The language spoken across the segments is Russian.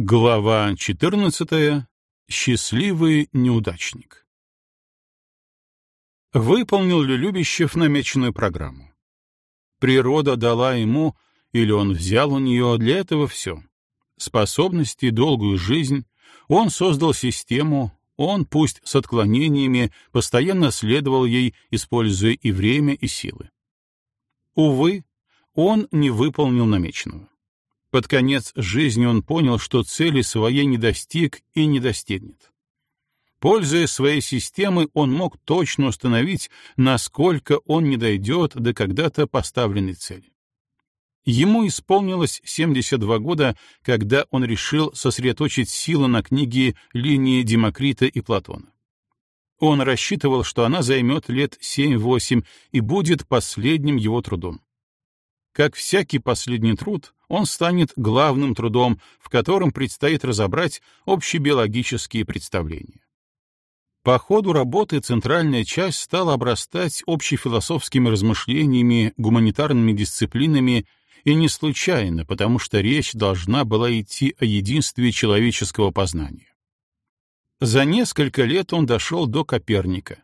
Глава 14. Счастливый неудачник. Выполнил ли Любящев намеченную программу? Природа дала ему, или он взял у нее для этого все. Способности, долгую жизнь. Он создал систему, он, пусть с отклонениями, постоянно следовал ей, используя и время, и силы. Увы, он не выполнил намеченного. Под конец жизни он понял, что цели своей не достиг и не достигнет. Пользуясь своей системой, он мог точно установить, насколько он не дойдет до когда-то поставленной цели. Ему исполнилось 72 года, когда он решил сосредоточить силы на книге «Линии Демокрита и Платона». Он рассчитывал, что она займет лет 7-8 и будет последним его трудом. Как всякий последний труд, он станет главным трудом, в котором предстоит разобрать общебиологические представления. По ходу работы центральная часть стала обрастать общефилософскими размышлениями, гуманитарными дисциплинами, и не случайно, потому что речь должна была идти о единстве человеческого познания. За несколько лет он дошел до Коперника.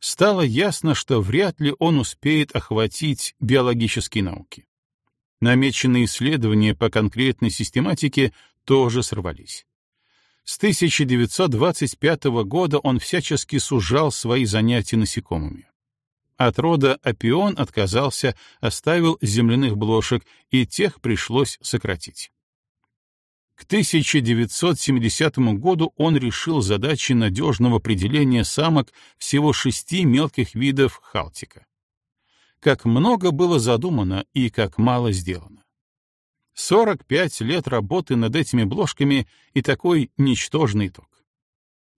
Стало ясно, что вряд ли он успеет охватить биологические науки. Намеченные исследования по конкретной систематике тоже сорвались. С 1925 года он всячески сужал свои занятия насекомыми. От рода опион отказался, оставил земляных блошек, и тех пришлось сократить. К 1970 году он решил задачи надежного определения самок всего шести мелких видов халтика как много было задумано и как мало сделано. 45 лет работы над этими бложками и такой ничтожный итог.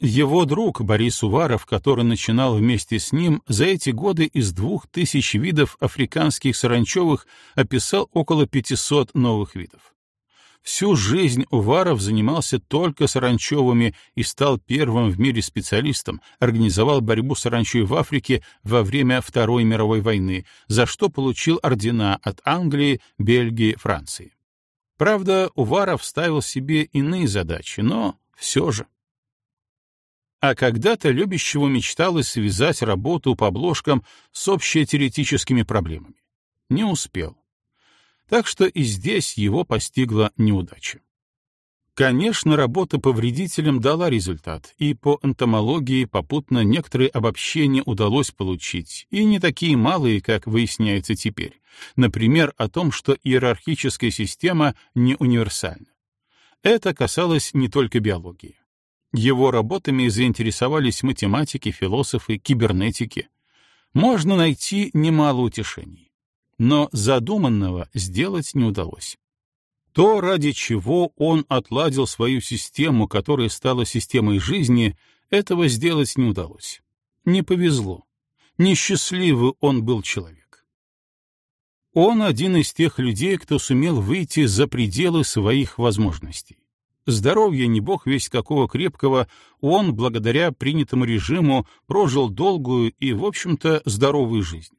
Его друг Борис Уваров, который начинал вместе с ним, за эти годы из двух тысяч видов африканских саранчевых описал около 500 новых видов. Всю жизнь Уваров занимался только саранчевыми и стал первым в мире специалистом, организовал борьбу с саранчой в Африке во время Второй мировой войны, за что получил ордена от Англии, Бельгии, Франции. Правда, Уваров ставил себе иные задачи, но все же. А когда-то любящего мечталось связать работу по обложкам с общетеоретическими проблемами. Не успел так что и здесь его постигла неудача. Конечно, работа по вредителям дала результат, и по энтомологии попутно некоторые обобщения удалось получить, и не такие малые, как выясняется теперь. Например, о том, что иерархическая система не универсальна. Это касалось не только биологии. Его работами заинтересовались математики, философы, кибернетики. Можно найти немало утешений но задуманного сделать не удалось. То, ради чего он отладил свою систему, которая стала системой жизни, этого сделать не удалось. Не повезло. Несчастливый он был человек. Он один из тех людей, кто сумел выйти за пределы своих возможностей. Здоровье не бог весть какого крепкого, он, благодаря принятому режиму, прожил долгую и, в общем-то, здоровую жизнь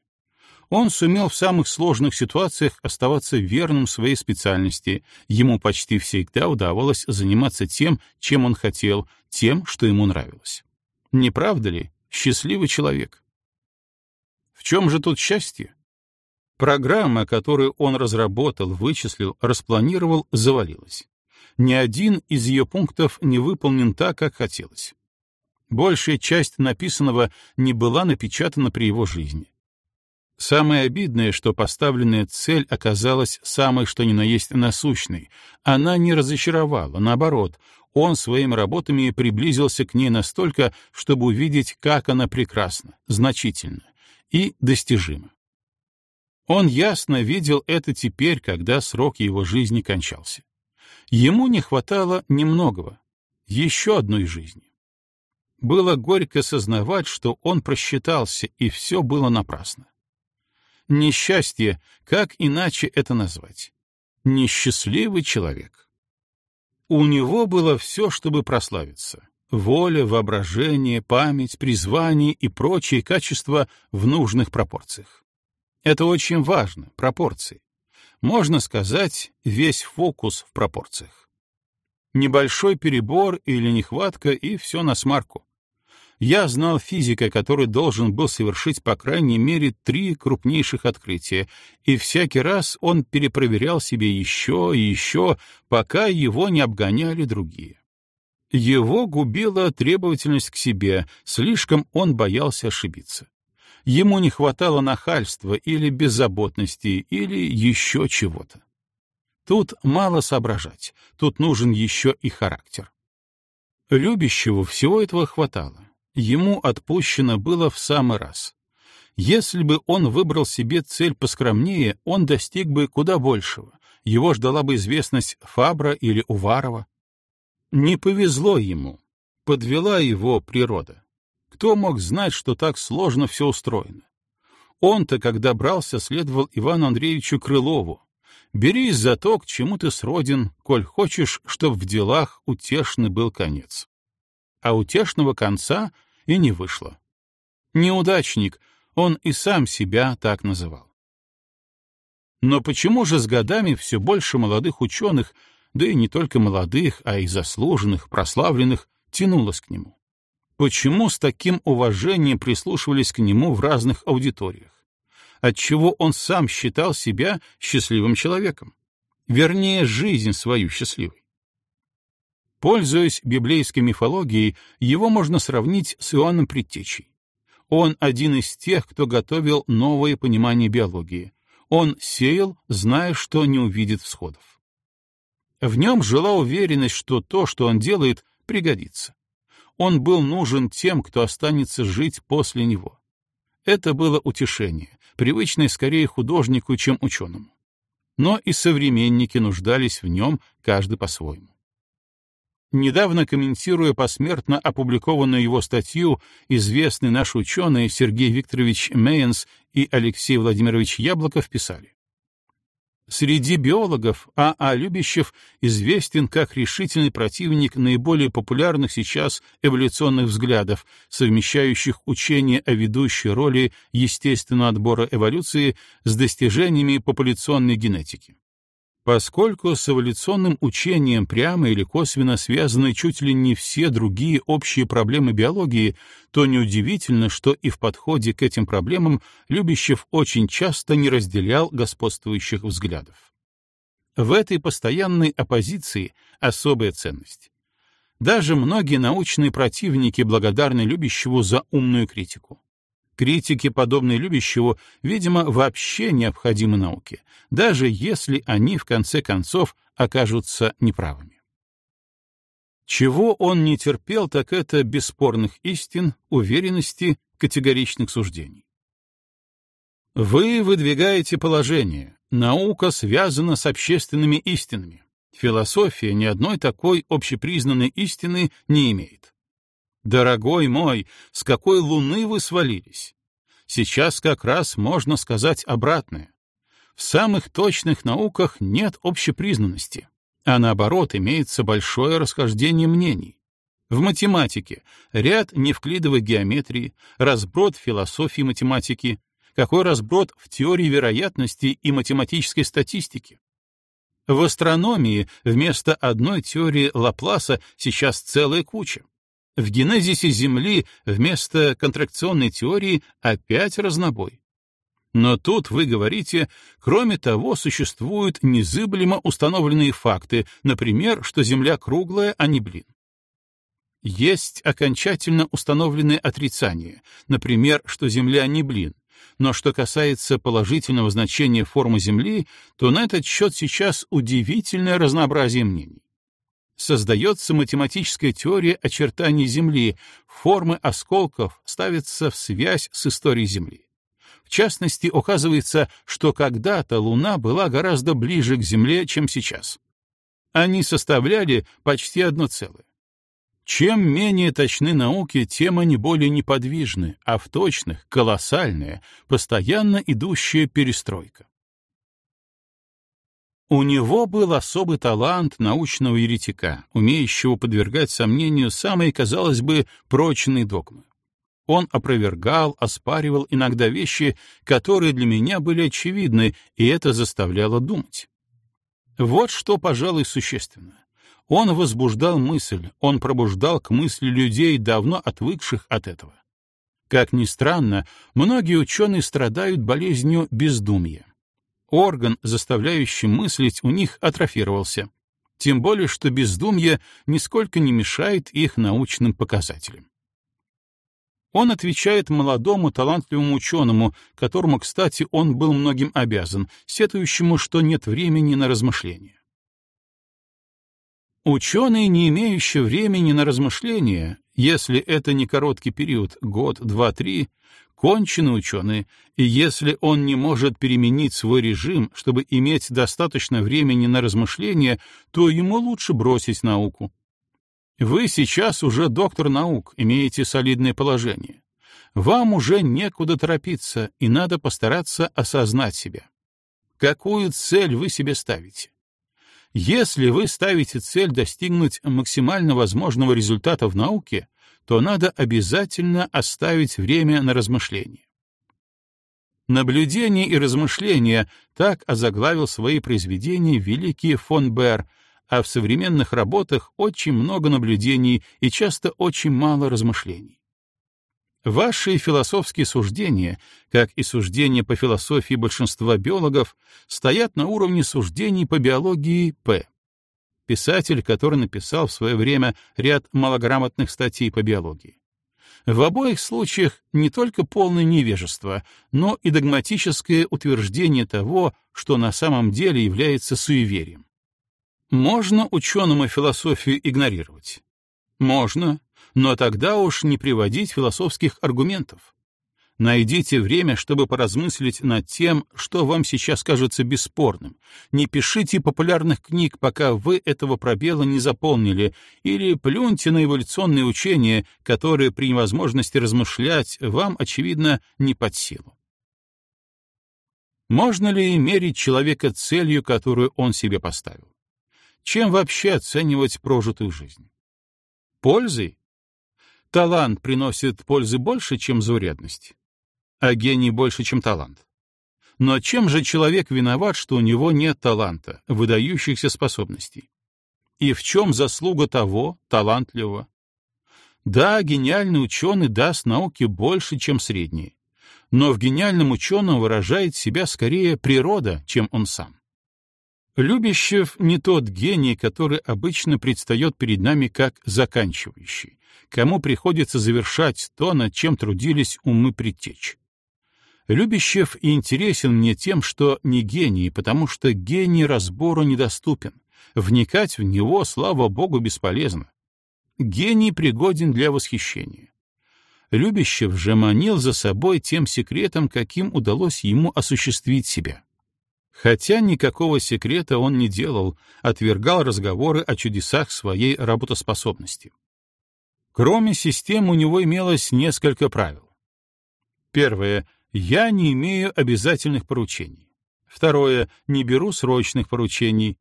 он сумел в самых сложных ситуациях оставаться верным своей специальности. Ему почти всегда удавалось заниматься тем, чем он хотел, тем, что ему нравилось. Не правда ли? Счастливый человек. В чем же тут счастье? Программа, которую он разработал, вычислил, распланировал, завалилась. Ни один из ее пунктов не выполнен так, как хотелось. Большая часть написанного не была напечатана при его жизни. Самое обидное, что поставленная цель оказалась самой что ни на есть насущной. Она не разочаровала, наоборот, он своими работами приблизился к ней настолько, чтобы увидеть, как она прекрасна, значительна и достижима. Он ясно видел это теперь, когда срок его жизни кончался. Ему не хватало немногого, еще одной жизни. Было горько сознавать, что он просчитался, и все было напрасно. Несчастье, как иначе это назвать? Несчастливый человек. У него было все, чтобы прославиться. Воля, воображение, память, призвание и прочие качества в нужных пропорциях. Это очень важно, пропорции. Можно сказать, весь фокус в пропорциях. Небольшой перебор или нехватка, и все на смарку. Я знал физика, который должен был совершить по крайней мере три крупнейших открытия, и всякий раз он перепроверял себе еще и еще, пока его не обгоняли другие. Его губила требовательность к себе, слишком он боялся ошибиться. Ему не хватало нахальства или беззаботности, или еще чего-то. Тут мало соображать, тут нужен еще и характер. Любящего всего этого хватало. Ему отпущено было в самый раз. Если бы он выбрал себе цель поскромнее, он достиг бы куда большего. Его ждала бы известность Фабра или Уварова. Не повезло ему. Подвела его природа. Кто мог знать, что так сложно все устроено? Он-то, когда брался, следовал Ивану Андреевичу Крылову. Берись за то, к чему ты сроден, коль хочешь, чтоб в делах утешный был конец. А утешного конца и не вышло. Неудачник, он и сам себя так называл. Но почему же с годами все больше молодых ученых, да и не только молодых, а и заслуженных, прославленных, тянулось к нему? Почему с таким уважением прислушивались к нему в разных аудиториях? Отчего он сам считал себя счастливым человеком? Вернее, жизнь свою счастливой. Пользуясь библейской мифологией, его можно сравнить с Иоанном Предтечей. Он один из тех, кто готовил новое понимание биологии. Он сеял, зная, что не увидит всходов. В нем жила уверенность, что то, что он делает, пригодится. Он был нужен тем, кто останется жить после него. Это было утешение, привычное скорее художнику, чем ученому. Но и современники нуждались в нем, каждый по-своему. Недавно комментируя посмертно опубликованную его статью, известный наш ученый Сергей Викторович Мейенс и Алексей Владимирович Яблоков писали. Среди биологов А.А. А Любящев известен как решительный противник наиболее популярных сейчас эволюционных взглядов, совмещающих учение о ведущей роли естественного отбора эволюции с достижениями популяционной генетики. Поскольку с эволюционным учением прямо или косвенно связаны чуть ли не все другие общие проблемы биологии, то неудивительно, что и в подходе к этим проблемам Любящев очень часто не разделял господствующих взглядов. В этой постоянной оппозиции особая ценность. Даже многие научные противники благодарны Любящеву за умную критику. Критики, подобные любящего, видимо, вообще необходимы науке, даже если они, в конце концов, окажутся неправыми. Чего он не терпел, так это бесспорных истин, уверенности, категоричных суждений. Вы выдвигаете положение. Наука связана с общественными истинами. Философия ни одной такой общепризнанной истины не имеет. Дорогой мой, с какой луны вы свалились? Сейчас как раз можно сказать обратное. В самых точных науках нет общепризнанности, а наоборот имеется большое расхождение мнений. В математике ряд невклидовой геометрии, разброд философии математики, какой разброд в теории вероятности и математической статистики. В астрономии вместо одной теории Лапласа сейчас целая куча. В генезисе Земли вместо контракционной теории опять разнобой. Но тут вы говорите, кроме того, существуют незыблемо установленные факты, например, что Земля круглая, а не блин. Есть окончательно установленные отрицания, например, что Земля не блин, но что касается положительного значения формы Земли, то на этот счет сейчас удивительное разнообразие мнений создается математическая теория очертаний Земли, формы осколков ставятся в связь с историей Земли. В частности, указывается, что когда-то Луна была гораздо ближе к Земле, чем сейчас. Они составляли почти одно целое. Чем менее точны науки, тем они более неподвижны, а в точных — колоссальная, постоянно идущая перестройка. У него был особый талант научного еретика, умеющего подвергать сомнению самые, казалось бы, прочные догмы. Он опровергал, оспаривал иногда вещи, которые для меня были очевидны, и это заставляло думать. Вот что, пожалуй, существенно. Он возбуждал мысль, он пробуждал к мысли людей, давно отвыкших от этого. Как ни странно, многие ученые страдают болезнью бездумья. Орган, заставляющий мыслить, у них атрофировался. Тем более, что бездумье нисколько не мешает их научным показателям. Он отвечает молодому талантливому ученому, которому, кстати, он был многим обязан, сетующему, что нет времени на размышления. Ученый, не имеющий времени на размышления, если это не короткий период, год, два, три, конченый ученый, и если он не может переменить свой режим, чтобы иметь достаточно времени на размышления, то ему лучше бросить науку. Вы сейчас уже доктор наук, имеете солидное положение. Вам уже некуда торопиться, и надо постараться осознать себя. Какую цель вы себе ставите? Если вы ставите цель достигнуть максимально возможного результата в науке, то надо обязательно оставить время на размышление. Наблюдение и размышления так озаглавил свои произведения великий фон Бер, а в современных работах очень много наблюдений и часто очень мало размышлений. Ваши философские суждения, как и суждения по философии большинства биологов, стоят на уровне суждений по биологии П. Писатель, который написал в свое время ряд малограмотных статей по биологии. В обоих случаях не только полное невежество, но и догматическое утверждение того, что на самом деле является суеверием. Можно ученому философию игнорировать? Можно, но тогда уж не приводить философских аргументов. Найдите время, чтобы поразмыслить над тем, что вам сейчас кажется бесспорным. Не пишите популярных книг, пока вы этого пробела не заполнили, или плюньте на эволюционные учения, которые при невозможности размышлять вам, очевидно, не под силу. Можно ли мерить человека целью, которую он себе поставил? Чем вообще оценивать прожитую жизнь? Пользой? Талант приносит пользы больше, чем заурядность, а гений больше, чем талант. Но чем же человек виноват, что у него нет таланта, выдающихся способностей? И в чем заслуга того, талантливого? Да, гениальный ученый даст науке больше, чем средний, но в гениальном ученом выражает себя скорее природа, чем он сам. Любящев не тот гений, который обычно предстает перед нами как заканчивающий, кому приходится завершать то, над чем трудились умы предтеч. Любящев и интересен мне тем, что не гений, потому что гений разбору недоступен. Вникать в него, слава богу, бесполезно. Гений пригоден для восхищения. Любящев же манил за собой тем секретом, каким удалось ему осуществить себя. Хотя никакого секрета он не делал, отвергал разговоры о чудесах своей работоспособности. Кроме систем у него имелось несколько правил. Первое. Я не имею обязательных поручений. Второе. Не беру срочных поручений.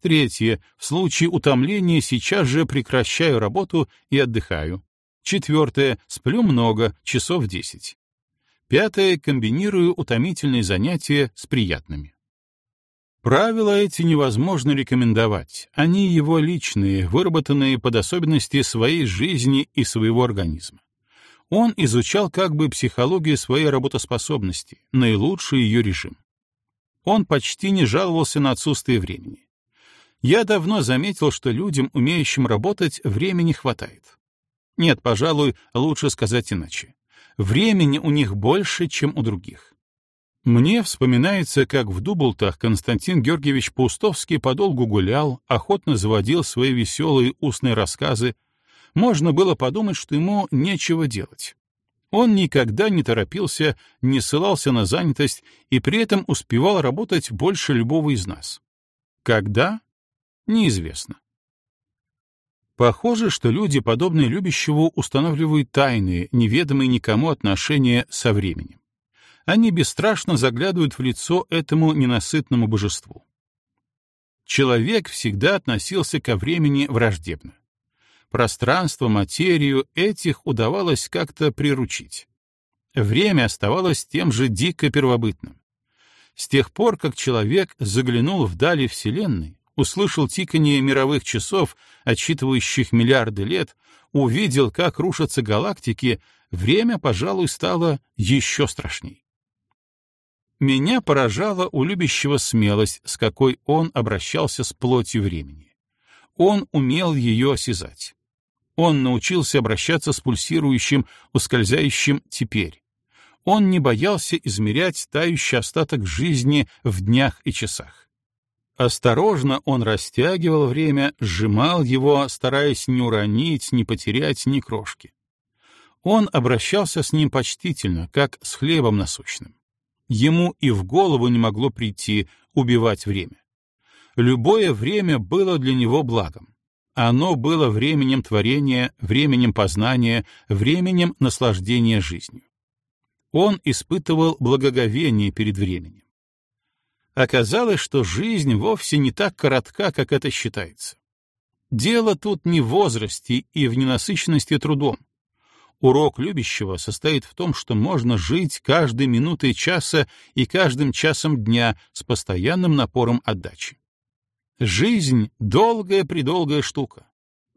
Третье. В случае утомления сейчас же прекращаю работу и отдыхаю. Четвертое. Сплю много, часов десять. Пятое. Комбинирую утомительные занятия с приятными. Правила эти невозможно рекомендовать. Они его личные, выработанные под особенности своей жизни и своего организма. Он изучал как бы психологию своей работоспособности, наилучший ее режим. Он почти не жаловался на отсутствие времени. Я давно заметил, что людям, умеющим работать, времени хватает. Нет, пожалуй, лучше сказать иначе. Времени у них больше, чем у других. Мне вспоминается, как в Дублтах Константин Георгиевич Паустовский подолгу гулял, охотно заводил свои веселые устные рассказы. Можно было подумать, что ему нечего делать. Он никогда не торопился, не ссылался на занятость и при этом успевал работать больше любого из нас. Когда? Неизвестно. Похоже, что люди, подобные любящего, устанавливают тайные, неведомые никому отношения со временем они бесстрашно заглядывают в лицо этому ненасытному божеству. Человек всегда относился ко времени враждебно. Пространство, материю этих удавалось как-то приручить. Время оставалось тем же дико первобытным. С тех пор, как человек заглянул вдали Вселенной, услышал тиканье мировых часов, отсчитывающих миллиарды лет, увидел, как рушатся галактики, время, пожалуй, стало еще страшней. Меня поражала у любящего смелость, с какой он обращался с плотью времени. Он умел ее осязать. Он научился обращаться с пульсирующим, ускользающим теперь. Он не боялся измерять тающий остаток жизни в днях и часах. Осторожно он растягивал время, сжимал его, стараясь не уронить, не потерять ни крошки. Он обращался с ним почтительно, как с хлебом насущным. Ему и в голову не могло прийти убивать время. Любое время было для него благом. Оно было временем творения, временем познания, временем наслаждения жизнью. Он испытывал благоговение перед временем. Оказалось, что жизнь вовсе не так коротка, как это считается. Дело тут не в возрасте и в ненасыщенности трудом. Урок любящего состоит в том, что можно жить каждой минутой часа и каждым часом дня с постоянным напором отдачи. Жизнь — долгая-предолгая штука.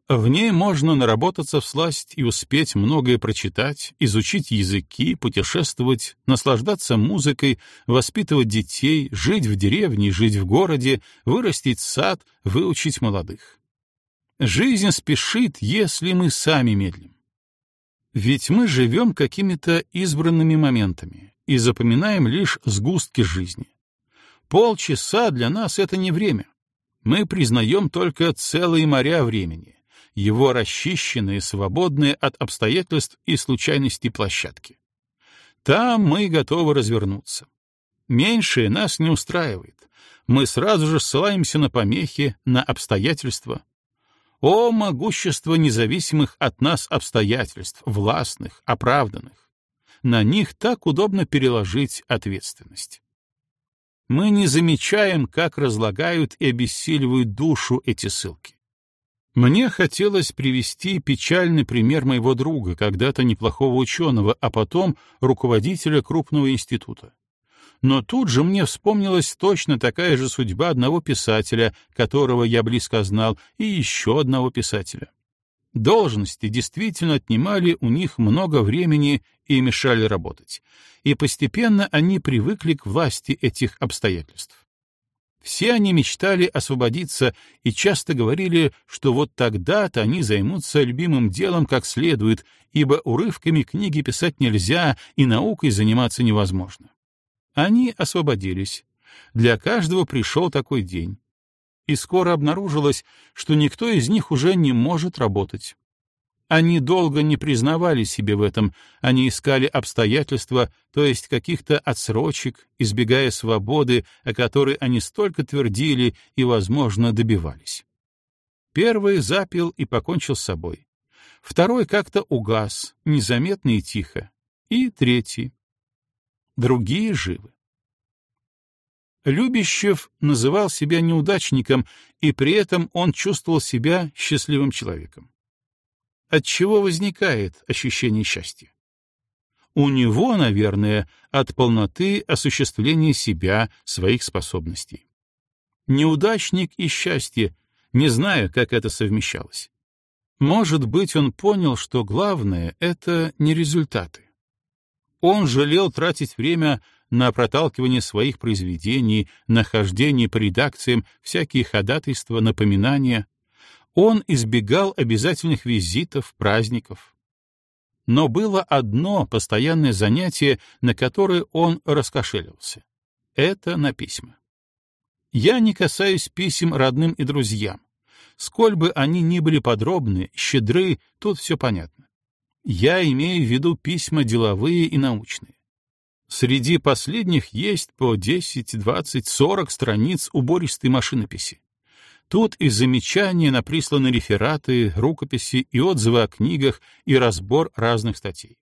В ней можно наработаться в сласть и успеть многое прочитать, изучить языки, путешествовать, наслаждаться музыкой, воспитывать детей, жить в деревне, жить в городе, вырастить сад, выучить молодых. Жизнь спешит, если мы сами медлим. Ведь мы живем какими-то избранными моментами и запоминаем лишь сгустки жизни. Полчаса для нас — это не время. Мы признаем только целые моря времени, его расчищенные, свободные от обстоятельств и случайностей площадки. Там мы готовы развернуться. Меньшее нас не устраивает. Мы сразу же ссылаемся на помехи, на обстоятельства, о, могущество независимых от нас обстоятельств, властных, оправданных! На них так удобно переложить ответственность. Мы не замечаем, как разлагают и обессиливают душу эти ссылки. Мне хотелось привести печальный пример моего друга, когда-то неплохого ученого, а потом руководителя крупного института. Но тут же мне вспомнилась точно такая же судьба одного писателя, которого я близко знал, и еще одного писателя. Должности действительно отнимали у них много времени и мешали работать, и постепенно они привыкли к власти этих обстоятельств. Все они мечтали освободиться и часто говорили, что вот тогда-то они займутся любимым делом как следует, ибо урывками книги писать нельзя и наукой заниматься невозможно. Они освободились. Для каждого пришел такой день. И скоро обнаружилось, что никто из них уже не может работать. Они долго не признавали себе в этом, они искали обстоятельства, то есть каких-то отсрочек, избегая свободы, о которой они столько твердили и, возможно, добивались. Первый запил и покончил с собой. Второй как-то угас, незаметно и тихо. И третий другие живы. Любящев называл себя неудачником, и при этом он чувствовал себя счастливым человеком. От чего возникает ощущение счастья? У него, наверное, от полноты осуществления себя, своих способностей. Неудачник и счастье, не знаю, как это совмещалось. Может быть, он понял, что главное — это не результаты. Он жалел тратить время на проталкивание своих произведений, на хождение по редакциям, всякие ходатайства, напоминания. Он избегал обязательных визитов, праздников. Но было одно постоянное занятие, на которое он раскошеливался. Это на письма. Я не касаюсь писем родным и друзьям. Сколь бы они ни были подробны, щедры, тут все понятно. Я имею в виду письма деловые и научные. Среди последних есть по 10, 20, 40 страниц убористой машинописи. Тут и замечания на присланные рефераты, рукописи и отзывы о книгах и разбор разных статей.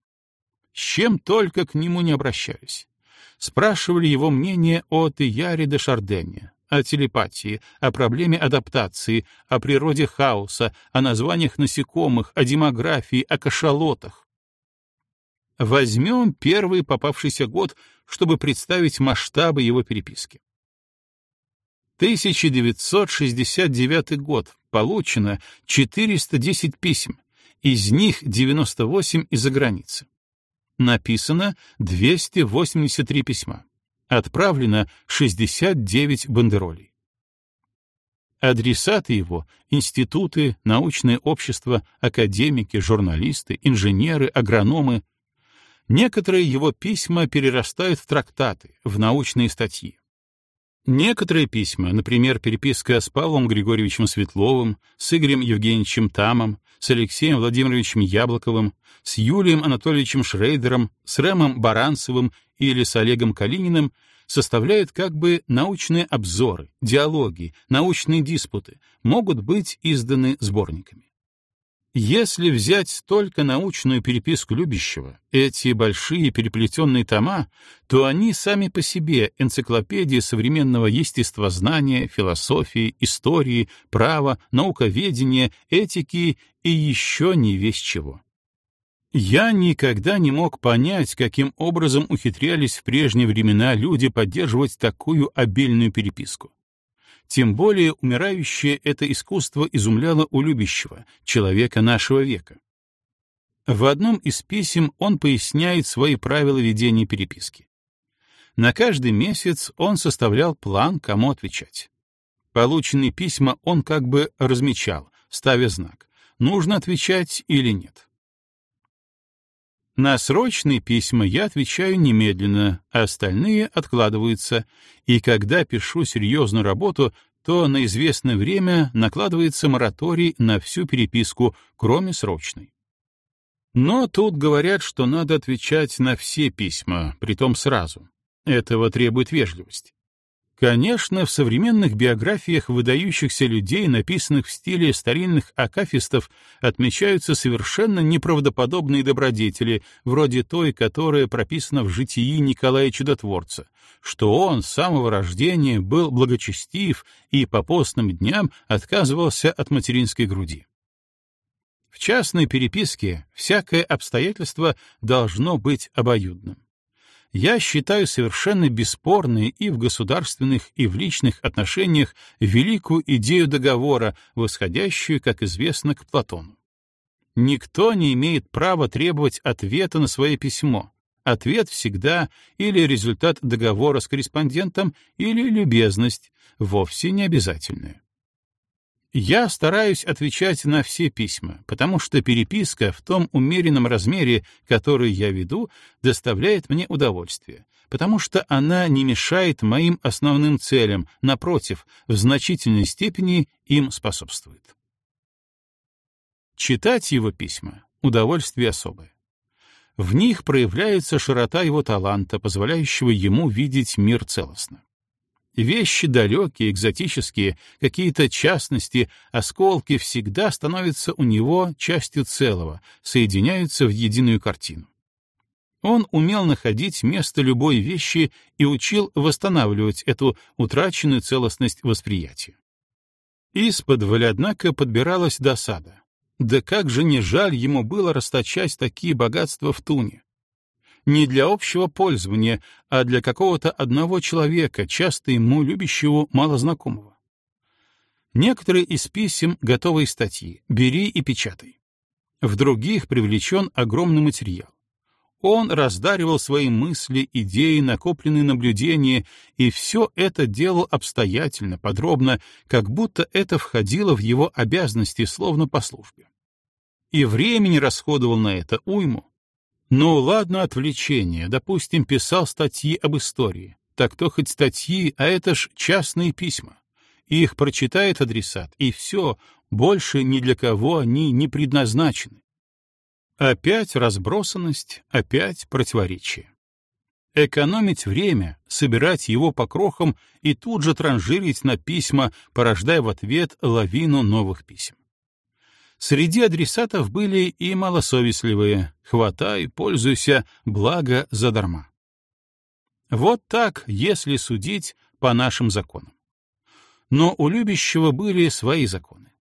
С чем только к нему не обращались. Спрашивали его мнение о Тияре де Шардене, о телепатии, о проблеме адаптации, о природе хаоса, о названиях насекомых, о демографии, о кашалотах. Возьмем первый попавшийся год, чтобы представить масштабы его переписки. 1969 год. Получено 410 писем, из них 98 из-за границы. Написано 283 письма. Отправлено 69 бандеролей. Адресаты его — институты, научные общества, академики, журналисты, инженеры, агрономы. Некоторые его письма перерастают в трактаты, в научные статьи. Некоторые письма, например, переписка с Павлом Григорьевичем Светловым, с Игорем Евгеньевичем Тамом, с Алексеем Владимировичем Яблоковым, с Юлием Анатольевичем Шрейдером, с Рэмом Баранцевым или с Олегом Калининым, составляют как бы научные обзоры, диалоги, научные диспуты, могут быть изданы сборниками. Если взять только научную переписку любящего, эти большие переплетенные тома, то они сами по себе энциклопедии современного естествознания, философии, истории, права, науковедения, этики и еще не весь чего. Я никогда не мог понять, каким образом ухитрялись в прежние времена люди поддерживать такую обильную переписку. Тем более умирающее это искусство изумляло у любящего, человека нашего века. В одном из писем он поясняет свои правила ведения переписки. На каждый месяц он составлял план, кому отвечать. Полученные письма он как бы размечал, ставя знак, нужно отвечать или нет. На срочные письма я отвечаю немедленно, а остальные откладываются, и когда пишу серьезную работу, то на известное время накладывается мораторий на всю переписку, кроме срочной. Но тут говорят, что надо отвечать на все письма, притом сразу. Этого требует вежливость. Конечно, в современных биографиях выдающихся людей, написанных в стиле старинных акафистов, отмечаются совершенно неправдоподобные добродетели, вроде той, которая прописана в житии Николая Чудотворца, что он с самого рождения был благочестив и по постным дням отказывался от материнской груди. В частной переписке всякое обстоятельство должно быть обоюдным я считаю совершенно бесспорной и в государственных, и в личных отношениях великую идею договора, восходящую, как известно, к Платону. Никто не имеет права требовать ответа на свое письмо. Ответ всегда или результат договора с корреспондентом, или любезность, вовсе не обязательная. Я стараюсь отвечать на все письма, потому что переписка в том умеренном размере, который я веду, доставляет мне удовольствие, потому что она не мешает моим основным целям, напротив, в значительной степени им способствует. Читать его письма — удовольствие особое. В них проявляется широта его таланта, позволяющего ему видеть мир целостно. Вещи далекие, экзотические, какие-то частности, осколки всегда становятся у него частью целого, соединяются в единую картину. Он умел находить место любой вещи и учил восстанавливать эту утраченную целостность восприятия. Из-под однако, подбиралась досада. Да как же не жаль ему было расточать такие богатства в туне не для общего пользования, а для какого-то одного человека, часто ему любящего малознакомого. Некоторые из писем — готовые статьи, бери и печатай. В других привлечен огромный материал. Он раздаривал свои мысли, идеи, накопленные наблюдения, и все это делал обстоятельно, подробно, как будто это входило в его обязанности, словно по службе. И времени расходовал на это уйму, ну, ладно отвлечение, допустим, писал статьи об истории. Так то хоть статьи, а это ж частные письма. Их прочитает адресат, и все, больше ни для кого они не предназначены. Опять разбросанность, опять противоречие. Экономить время, собирать его по крохам и тут же транжирить на письма, порождая в ответ лавину новых писем. Среди адресатов были и малосовестливые «хватай, пользуйся, благо задарма». Вот так, если судить по нашим законам. Но у любящего были свои законы.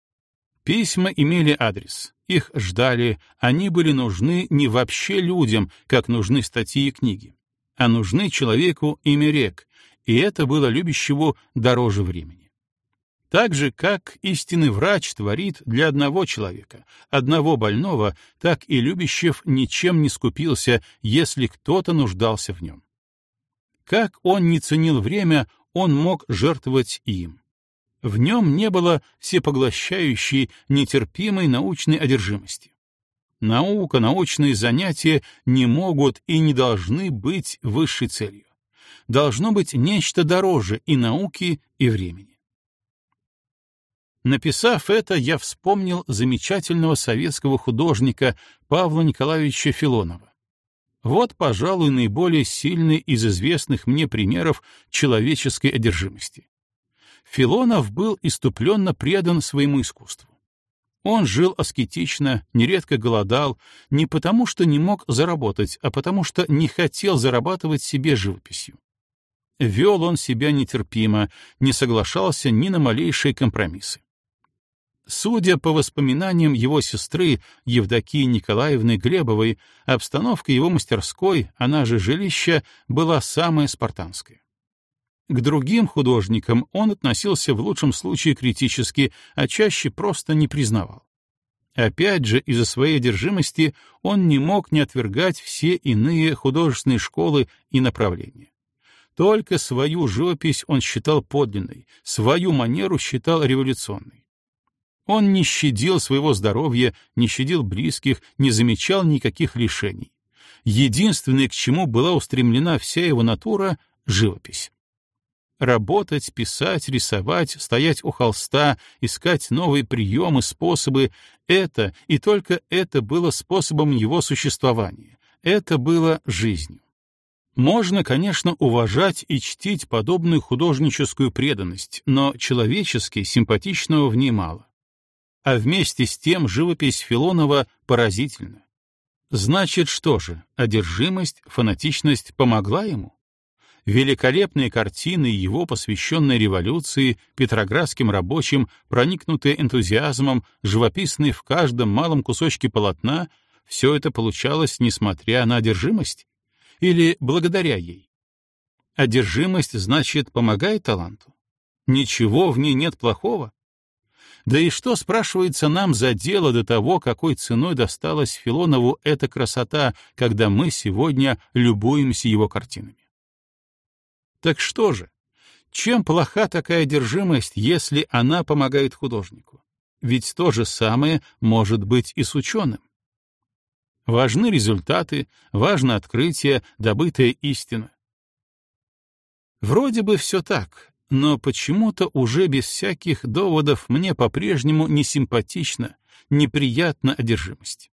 Письма имели адрес, их ждали, они были нужны не вообще людям, как нужны статьи и книги, а нужны человеку ими рек, и это было любящему дороже времени. Так же, как истинный врач творит для одного человека, одного больного, так и Любящев ничем не скупился, если кто-то нуждался в нем. Как он не ценил время, он мог жертвовать им. В нем не было всепоглощающей, нетерпимой научной одержимости. Наука, научные занятия не могут и не должны быть высшей целью. Должно быть нечто дороже и науки, и времени. Написав это, я вспомнил замечательного советского художника Павла Николаевича Филонова. Вот, пожалуй, наиболее сильный из известных мне примеров человеческой одержимости. Филонов был иступленно предан своему искусству. Он жил аскетично, нередко голодал, не потому что не мог заработать, а потому что не хотел зарабатывать себе живописью. Вел он себя нетерпимо, не соглашался ни на малейшие компромиссы. Судя по воспоминаниям его сестры Евдокии Николаевны Глебовой, обстановка его мастерской, она же жилища, была самая спартанская. К другим художникам он относился в лучшем случае критически, а чаще просто не признавал. Опять же, из-за своей одержимости он не мог не отвергать все иные художественные школы и направления. Только свою живопись он считал подлинной, свою манеру считал революционной. Он не щадил своего здоровья, не щадил близких, не замечал никаких лишений. Единственное, к чему была устремлена вся его натура — живопись. Работать, писать, рисовать, стоять у холста, искать новые приемы, способы — это и только это было способом его существования, это было жизнью. Можно, конечно, уважать и чтить подобную художническую преданность, но человечески симпатичного в ней мало а вместе с тем живопись Филонова поразительна. Значит, что же, одержимость, фанатичность помогла ему? Великолепные картины его, посвященные революции, петроградским рабочим, проникнутые энтузиазмом, живописные в каждом малом кусочке полотна, все это получалось несмотря на одержимость? Или благодаря ей? Одержимость, значит, помогает таланту? Ничего в ней нет плохого? Да и что, спрашивается, нам за дело до того, какой ценой досталась Филонову эта красота, когда мы сегодня любуемся его картинами? Так что же, чем плоха такая одержимость, если она помогает художнику? Ведь то же самое может быть и с ученым. Важны результаты, важно открытие, добытая истина. Вроде бы все так, но почему-то уже без всяких доводов мне по-прежнему не симпатична, неприятна одержимость.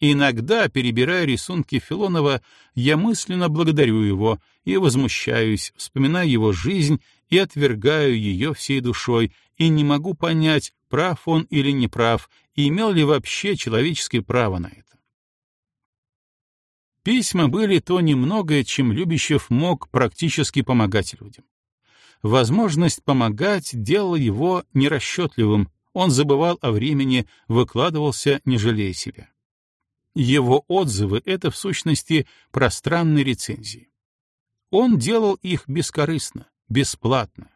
Иногда, перебирая рисунки Филонова, я мысленно благодарю его и возмущаюсь, вспоминая его жизнь и отвергаю ее всей душой, и не могу понять, прав он или не прав, и имел ли вообще человеческое право на это. Письма были то немногое, чем Любящев мог практически помогать людям. Возможность помогать делала его нерасчетливым, он забывал о времени, выкладывался, не жалея себя. Его отзывы — это, в сущности, пространные рецензии. Он делал их бескорыстно, бесплатно.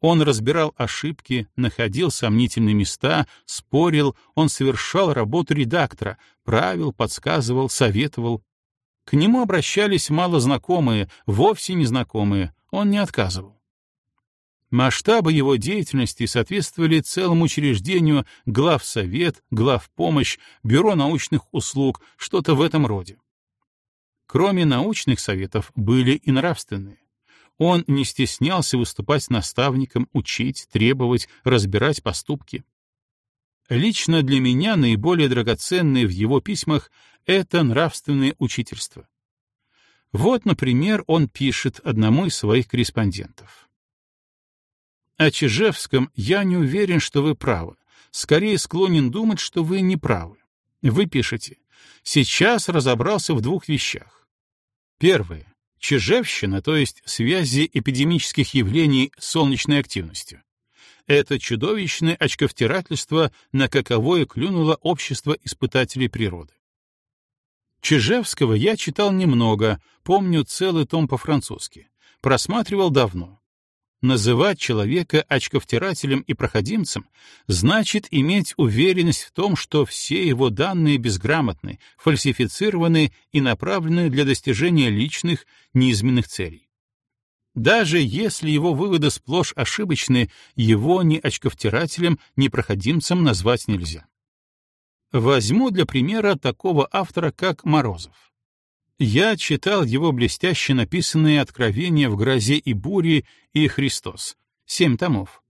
Он разбирал ошибки, находил сомнительные места, спорил, он совершал работу редактора, правил, подсказывал, советовал. К нему обращались малознакомые, вовсе незнакомые, он не отказывал. Масштабы его деятельности соответствовали целому учреждению главсовет, главпомощь, бюро научных услуг, что-то в этом роде. Кроме научных советов были и нравственные. Он не стеснялся выступать наставником, учить, требовать, разбирать поступки. Лично для меня наиболее драгоценное в его письмах — это нравственное учительство. Вот, например, он пишет одному из своих корреспондентов. О Чижевском я не уверен, что вы правы. Скорее склонен думать, что вы не правы. Вы пишете, сейчас разобрался в двух вещах. Первое. Чижевщина, то есть связи эпидемических явлений с солнечной активностью. Это чудовищное очковтирательство, на каковое клюнуло общество испытателей природы. Чижевского я читал немного, помню целый том по-французски. Просматривал давно. Называть человека очковтирателем и проходимцем значит иметь уверенность в том, что все его данные безграмотны, фальсифицированы и направлены для достижения личных, неизменных целей. Даже если его выводы сплошь ошибочны, его ни очковтирателем, ни проходимцем назвать нельзя. Возьму для примера такого автора, как Морозов. Я читал его блестяще написанные «Откровения в грозе и буре» и «Христос» — семь томов.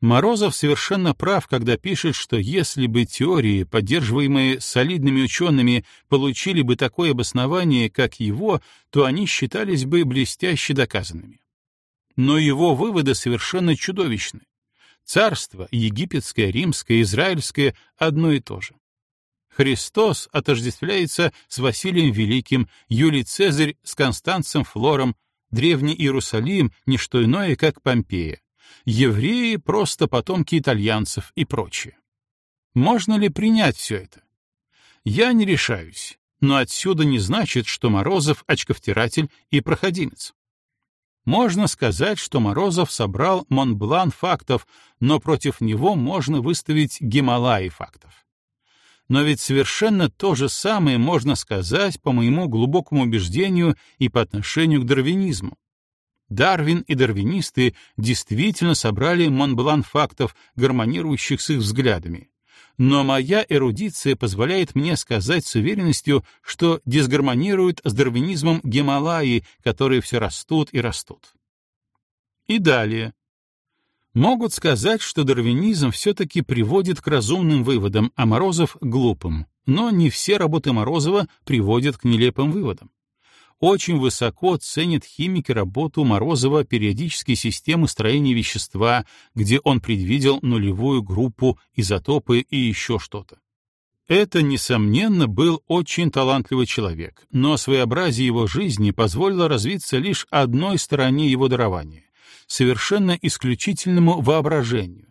Морозов совершенно прав, когда пишет, что если бы теории, поддерживаемые солидными учеными, получили бы такое обоснование, как его, то они считались бы блестяще доказанными. Но его выводы совершенно чудовищны. Царство, египетское, римское, израильское — одно и то же. Христос отождествляется с Василием Великим, Юлий Цезарь с Констанцем Флором, Древний Иерусалим — не иное, как Помпея, евреи — просто потомки итальянцев и прочее. Можно ли принять все это? Я не решаюсь, но отсюда не значит, что Морозов — очковтиратель и проходимец. Можно сказать, что Морозов собрал Монблан фактов, но против него можно выставить Гималаи фактов но ведь совершенно то же самое можно сказать по моему глубокому убеждению и по отношению к дарвинизму. Дарвин и дарвинисты действительно собрали Монблан фактов, гармонирующих с их взглядами. Но моя эрудиция позволяет мне сказать с уверенностью, что дисгармонируют с дарвинизмом Гималаи, которые все растут и растут. И далее. Могут сказать, что дарвинизм все-таки приводит к разумным выводам, а Морозов — глупым. Но не все работы Морозова приводят к нелепым выводам. Очень высоко ценят химики работу Морозова периодической системы строения вещества, где он предвидел нулевую группу, изотопы и еще что-то. Это, несомненно, был очень талантливый человек, но своеобразие его жизни позволило развиться лишь одной стороне его дарования совершенно исключительному воображению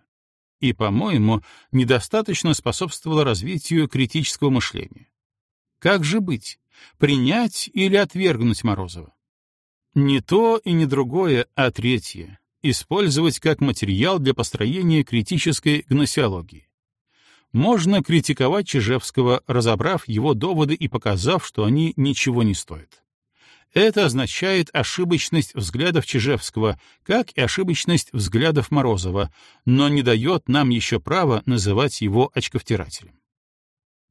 и, по-моему, недостаточно способствовало развитию критического мышления. Как же быть? Принять или отвергнуть Морозова? Не то и не другое, а третье — использовать как материал для построения критической гносеологии. Можно критиковать Чижевского, разобрав его доводы и показав, что они ничего не стоят. Это означает ошибочность взглядов Чижевского, как и ошибочность взглядов Морозова, но не дает нам еще права называть его очковтирателем.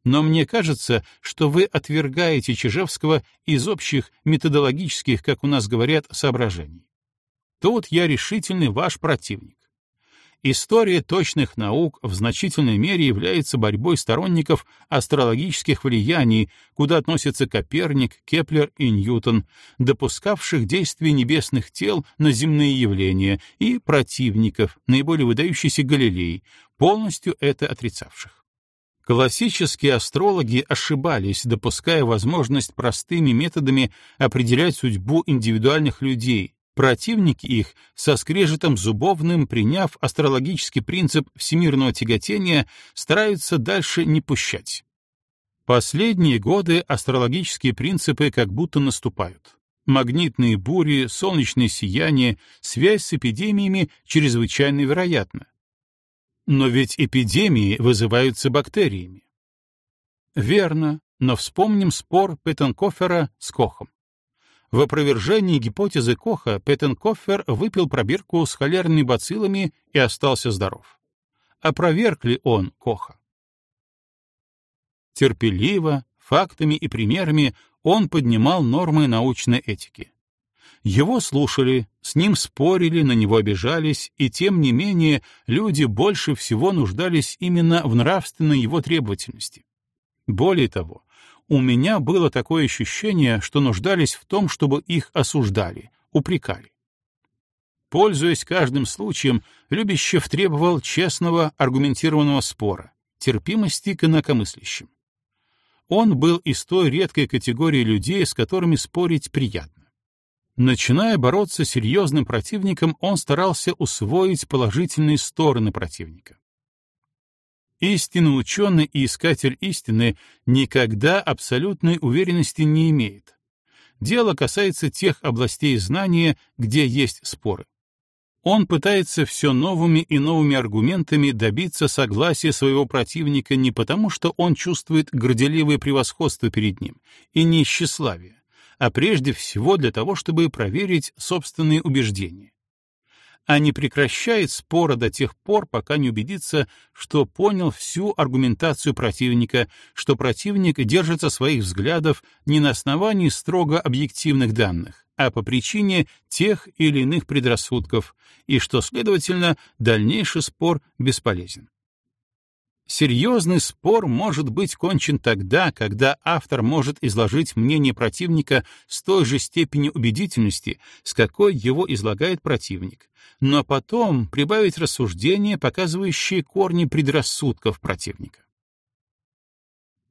Но мне кажется, что вы отвергаете Чижевского из общих методологических, как у нас говорят, соображений. Тут я решительный ваш противник. История точных наук в значительной мере является борьбой сторонников астрологических влияний, куда относятся Коперник, Кеплер и Ньютон, допускавших действие небесных тел на земные явления, и противников, наиболее выдающийся Галилей, полностью это отрицавших. Классические астрологи ошибались, допуская возможность простыми методами определять судьбу индивидуальных людей, Противники их, со скрежетом зубовным, приняв астрологический принцип всемирного тяготения, стараются дальше не пущать. Последние годы астрологические принципы как будто наступают. Магнитные бури, солнечное сияние, связь с эпидемиями чрезвычайно вероятна. Но ведь эпидемии вызываются бактериями. Верно, но вспомним спор Петтенкофера с Кохом. В опровержении гипотезы Коха Петтенкоффер выпил пробирку с холерными бациллами и остался здоров. Опроверг ли он Коха? Терпеливо, фактами и примерами он поднимал нормы научной этики. Его слушали, с ним спорили, на него обижались, и тем не менее люди больше всего нуждались именно в нравственной его требовательности. Более того, у меня было такое ощущение, что нуждались в том, чтобы их осуждали, упрекали. Пользуясь каждым случаем, Любящев требовал честного, аргументированного спора, терпимости к инакомыслящим. Он был из той редкой категории людей, с которыми спорить приятно. Начиная бороться с серьезным противником, он старался усвоить положительные стороны противника. Истинный ученый и искатель истины никогда абсолютной уверенности не имеет. Дело касается тех областей знания, где есть споры. Он пытается все новыми и новыми аргументами добиться согласия своего противника не потому, что он чувствует горделивое превосходство перед ним и не тщеславие, а прежде всего для того, чтобы проверить собственные убеждения а не прекращает спора до тех пор, пока не убедится, что понял всю аргументацию противника, что противник держится своих взглядов не на основании строго объективных данных, а по причине тех или иных предрассудков, и что, следовательно, дальнейший спор бесполезен. Серьезный спор может быть кончен тогда, когда автор может изложить мнение противника с той же степенью убедительности, с какой его излагает противник, но потом прибавить рассуждения, показывающие корни предрассудков противника.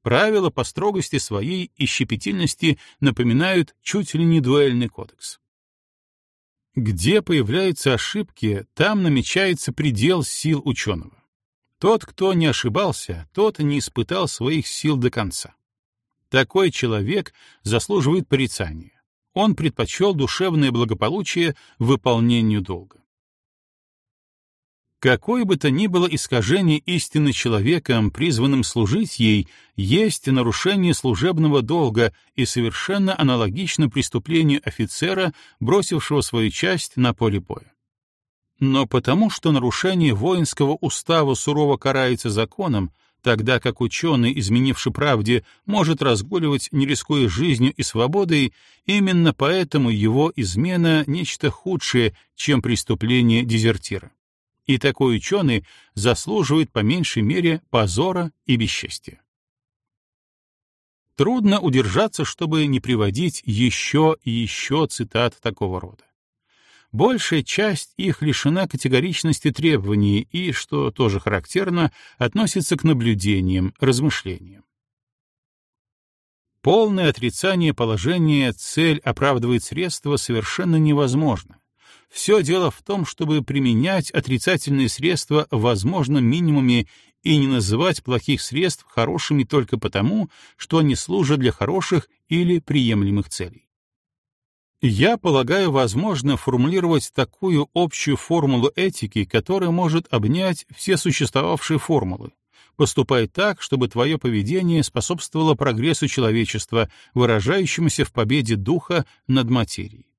Правила по строгости своей и щепетильности напоминают чуть ли не дуэльный кодекс. Где появляются ошибки, там намечается предел сил ученого. Тот, кто не ошибался, тот не испытал своих сил до конца. Такой человек заслуживает порицания. Он предпочел душевное благополучие выполнению долга. Какое бы то ни было искажение истины человеком, призванным служить ей, есть нарушение служебного долга и совершенно аналогично преступлению офицера, бросившего свою часть на поле боя но потому что нарушение воинского устава сурово карается законом, тогда как ученый, изменивший правде, может разгуливать, не рискуя жизнью и свободой, именно поэтому его измена — нечто худшее, чем преступление дезертира. И такой ученый заслуживает по меньшей мере позора и бесчестия. Трудно удержаться, чтобы не приводить еще и еще цитат такого рода. Большая часть их лишена категоричности требований и, что тоже характерно, относится к наблюдениям, размышлениям. Полное отрицание положения «цель оправдывает средства» совершенно невозможно. Все дело в том, чтобы применять отрицательные средства в возможном минимуме и не называть плохих средств хорошими только потому, что они служат для хороших или приемлемых целей. Я полагаю, возможно формулировать такую общую формулу этики, которая может обнять все существовавшие формулы. Поступай так, чтобы твое поведение способствовало прогрессу человечества, выражающемуся в победе духа над материей.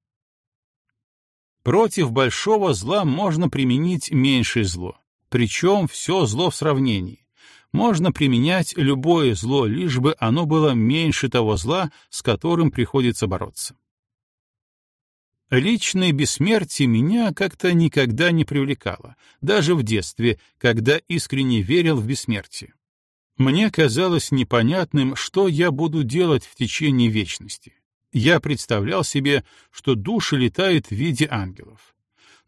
Против большого зла можно применить меньшее зло, причем все зло в сравнении. Можно применять любое зло, лишь бы оно было меньше того зла, с которым приходится бороться. Личное бессмертие меня как-то никогда не привлекало, даже в детстве, когда искренне верил в бессмертие. Мне казалось непонятным, что я буду делать в течение вечности. Я представлял себе, что души летают в виде ангелов.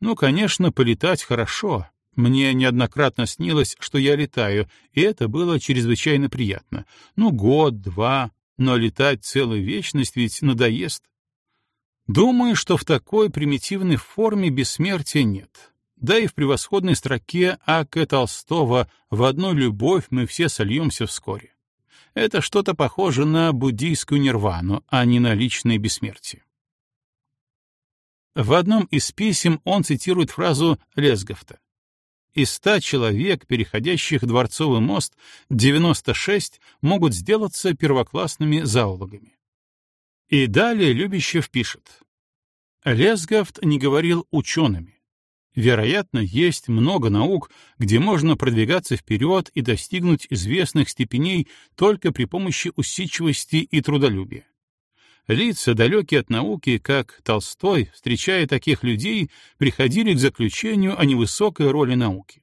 Ну, конечно, полетать хорошо. Мне неоднократно снилось, что я летаю, и это было чрезвычайно приятно. Ну, год, два, но летать целую вечность ведь надоест. Думаю, что в такой примитивной форме бессмертия нет. Да и в превосходной строке А.К. Толстого «В одну любовь мы все сольемся вскоре». Это что-то похоже на буддийскую нирвану, а не на личное бессмертие. В одном из писем он цитирует фразу Лесговта. Из ста человек, переходящих Дворцовый мост, 96 могут сделаться первоклассными зоологами. И далее Любящев пишет. Лесгафт не говорил учеными. Вероятно, есть много наук, где можно продвигаться вперед и достигнуть известных степеней только при помощи усидчивости и трудолюбия. Лица, далекие от науки, как Толстой, встречая таких людей, приходили к заключению о невысокой роли науки.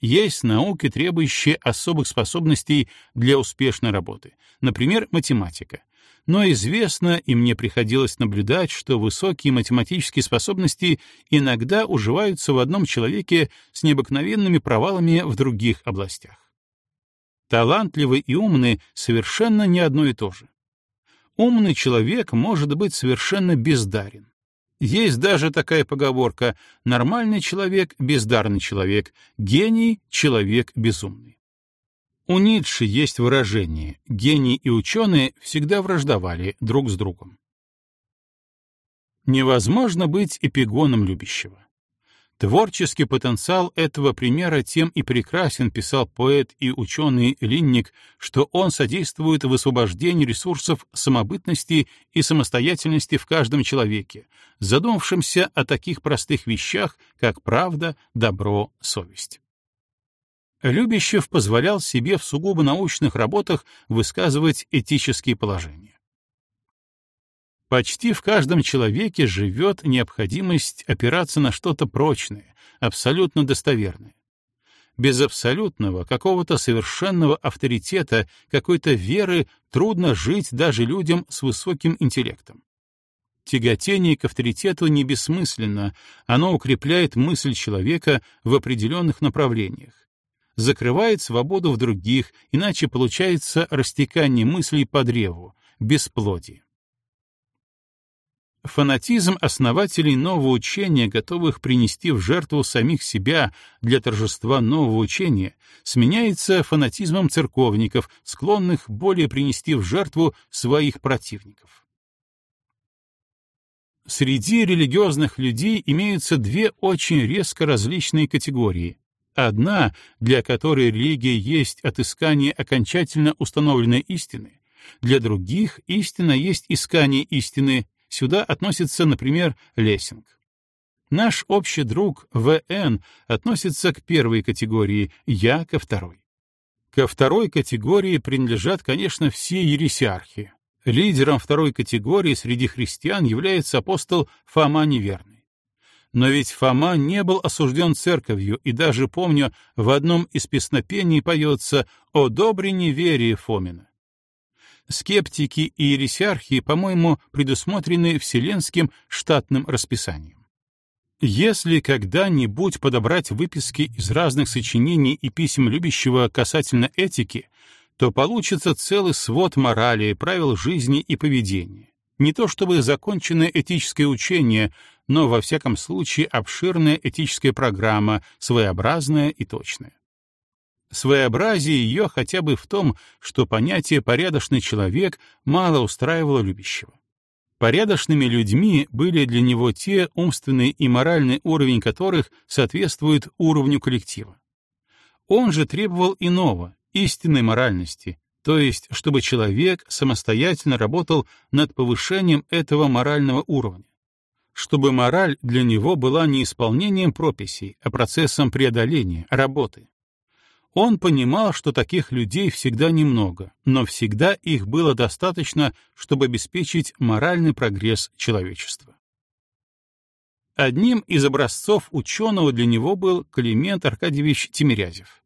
Есть науки, требующие особых способностей для успешной работы, например, математика, но известно, и мне приходилось наблюдать, что высокие математические способности иногда уживаются в одном человеке с необыкновенными провалами в других областях. Талантливый и умный совершенно не одно и то же. Умный человек может быть совершенно бездарен. Есть даже такая поговорка «нормальный человек — бездарный человек, гений — человек безумный». У Ницше есть выражение «гений и ученые всегда враждовали друг с другом». Невозможно быть эпигоном любящего. Творческий потенциал этого примера тем и прекрасен, писал поэт и ученый Линник, что он содействует высвобождению ресурсов самобытности и самостоятельности в каждом человеке, задумавшемся о таких простых вещах, как правда, добро, совесть. Любящев позволял себе в сугубо научных работах высказывать этические положения. Почти в каждом человеке живет необходимость опираться на что-то прочное, абсолютно достоверное. Без абсолютного, какого-то совершенного авторитета, какой-то веры трудно жить даже людям с высоким интеллектом. Тяготение к авторитету не бессмысленно, оно укрепляет мысль человека в определенных направлениях, закрывает свободу в других, иначе получается растекание мыслей по древу, бесплодие. Фанатизм основателей нового учения, готовых принести в жертву самих себя для торжества нового учения, сменяется фанатизмом церковников, склонных более принести в жертву своих противников. Среди религиозных людей имеются две очень резко различные категории. Одна, для которой религия есть отыскание окончательно установленной истины, для других истина есть искание истины, Сюда относится, например, Лессинг. Наш общий друг В.Н. относится к первой категории, я — ко второй. Ко второй категории принадлежат, конечно, все ересиархи. Лидером второй категории среди христиан является апостол Фома Неверный. Но ведь Фома не был осужден церковью, и даже, помню, в одном из песнопений поется «О добре неверие Фомина» скептики и ересиархи, по-моему, предусмотрены вселенским штатным расписанием. Если когда-нибудь подобрать выписки из разных сочинений и писем любящего касательно этики, то получится целый свод морали, правил жизни и поведения. Не то чтобы законченное этическое учение, но, во всяком случае, обширная этическая программа, своеобразная и точная. Своеобразие ее хотя бы в том, что понятие «порядочный человек» мало устраивало любящего. Порядочными людьми были для него те умственный и моральный уровень которых соответствует уровню коллектива. Он же требовал иного, истинной моральности, то есть чтобы человек самостоятельно работал над повышением этого морального уровня. Чтобы мораль для него была не исполнением прописей, а процессом преодоления, работы. Он понимал, что таких людей всегда немного, но всегда их было достаточно, чтобы обеспечить моральный прогресс человечества. Одним из образцов ученого для него был Климент Аркадьевич Тимирязев.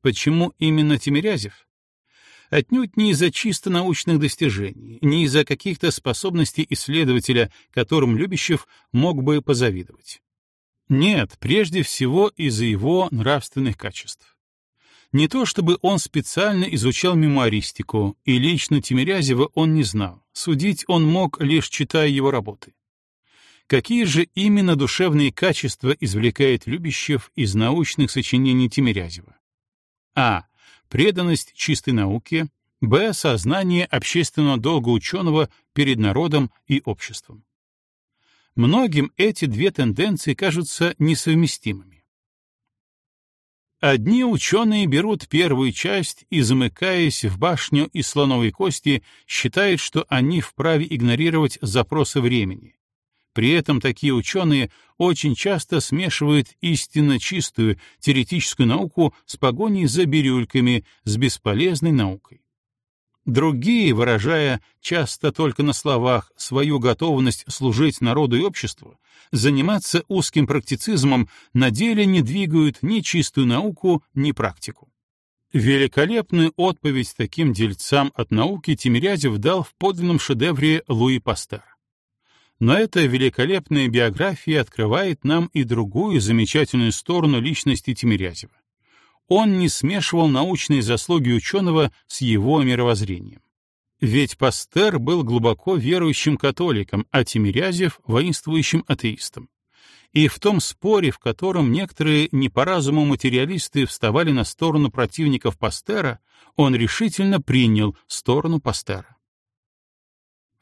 Почему именно Тимирязев? Отнюдь не из-за чисто научных достижений, не из-за каких-то способностей исследователя, которым Любящев мог бы позавидовать. Нет, прежде всего из-за его нравственных качеств. Не то чтобы он специально изучал мемуаристику, и лично Тимирязева он не знал, судить он мог, лишь читая его работы. Какие же именно душевные качества извлекает Любящев из научных сочинений Тимирязева? А. Преданность чистой науке. Б. Сознание общественного долга ученого перед народом и обществом. Многим эти две тенденции кажутся несовместимыми. Одни ученые берут первую часть и, замыкаясь в башню из слоновой кости, считают, что они вправе игнорировать запросы времени. При этом такие ученые очень часто смешивают истинно чистую теоретическую науку с погоней за бирюльками, с бесполезной наукой. Другие, выражая часто только на словах свою готовность служить народу и обществу, заниматься узким практицизмом, на деле не двигают ни чистую науку, ни практику. Великолепную отповедь таким дельцам от науки Тимирязев дал в подлинном шедевре Луи Пастер. Но эта великолепная биография открывает нам и другую замечательную сторону личности Тимирязева он не смешивал научные заслуги ученого с его мировоззрением. Ведь Пастер был глубоко верующим католиком, а Тимирязев — воинствующим атеистом. И в том споре, в котором некоторые не по разуму материалисты вставали на сторону противников Пастера, он решительно принял сторону Пастера.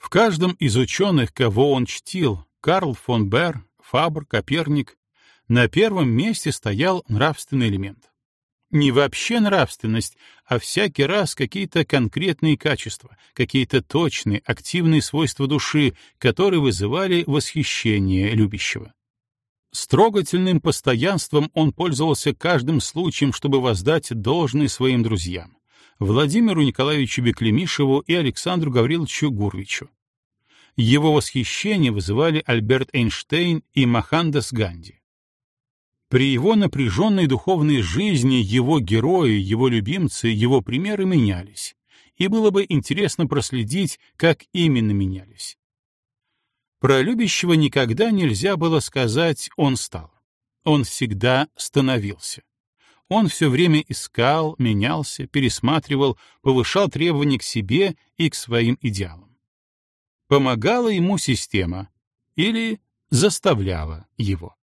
В каждом из ученых, кого он чтил, Карл фон Бер, Фабр, Коперник, на первом месте стоял нравственный элемент. Не вообще нравственность, а всякий раз какие-то конкретные качества, какие-то точные, активные свойства души, которые вызывали восхищение любящего. С трогательным постоянством он пользовался каждым случаем, чтобы воздать должное своим друзьям — Владимиру Николаевичу Беклемишеву и Александру Гавриловичу Гурвичу. Его восхищение вызывали Альберт Эйнштейн и Махандас Ганди. При его напряженной духовной жизни его герои, его любимцы, его примеры менялись, и было бы интересно проследить, как именно менялись. Про любящего никогда нельзя было сказать «он стал». Он всегда становился. Он все время искал, менялся, пересматривал, повышал требования к себе и к своим идеалам. Помогала ему система или заставляла его.